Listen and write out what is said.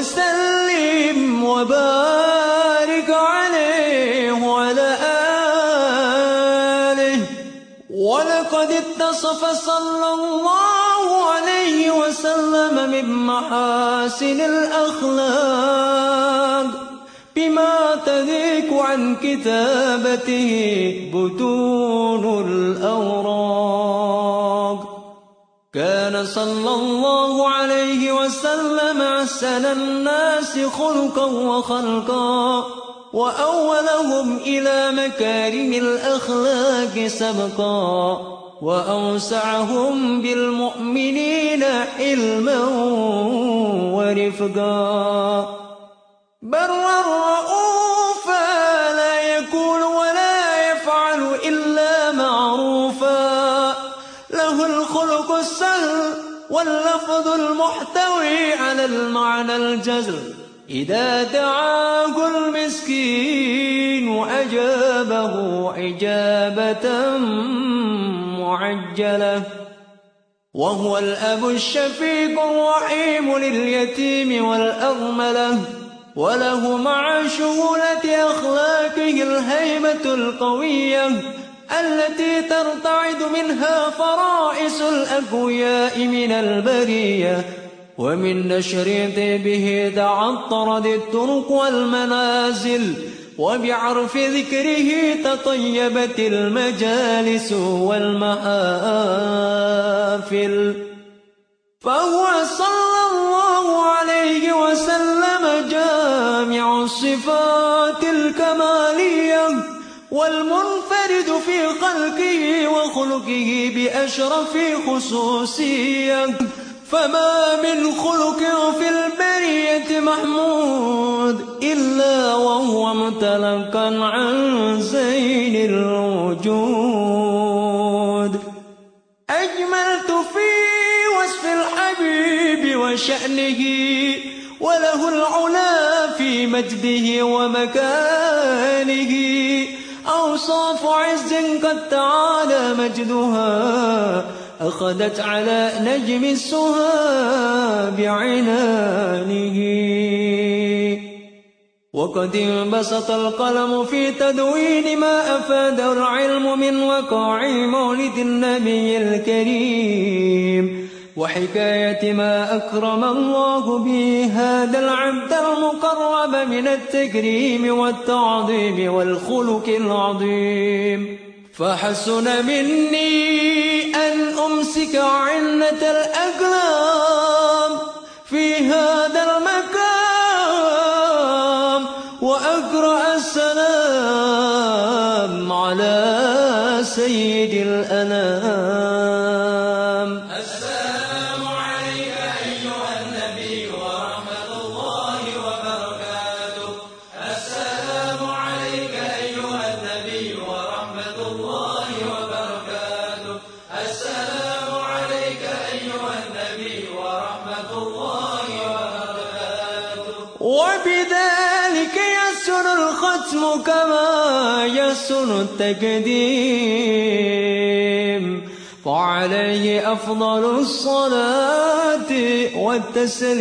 وسلم وبارك عليه وعلى آله. ولقد اتصف صلى الله عليه وسلم من محاسن الأخلاق بما تذيك عن كتابته بطون الأوراق كان صلى الله عليه وسلم أحسن الناس خلقا وخلقا وأولهم إلى مكارم الأخلاق سبقا وأوسعهم بالمؤمنين علما ورفقا. برا له الخلق السهل واللفظ المحتوي على المعنى الجزل إذا دعاه المسكين أجابه إجابة معجلة. وهو الأب الشفيق الرحيم لليتيم والأرملة وله مع شهولة أخلاقه الهيبة القوية. التي ترتعد منها فرائس الأقوياء من البرية. ومن نشر طيبه تعطرت الطرق والمنازل وبعرف ذكره تطيبت المجالس والمحافل فهو صلى الله عليه وسلم جامع الصفات الكمالية والمنفرد في خلقه وخلقه بأشرف خصوصية. فما من خلق في البرية محمود إلا وهو متلقا عن زين الوجود. أجملت في وصف الحبيب وشأنه وله العلا في مجده ومكانه. أوصاف عز قد تعالى مجدها أخذت على نجم السها بعنانه. وقد انبسط القلم في تدوين ما أفاد العلم من وقاع مولد النبي الكريم. وحكاية ما أكرم الله به هذا العبد المقرب من التكريم والتعظيم والخلق العظيم. فحسن مني أن أمسك عنة الأقلام في هذا المكان وأقرأ السلام على سيد الأنام الختم كما يسر التقديم. فعليه أفضل الصلاة والتسليم.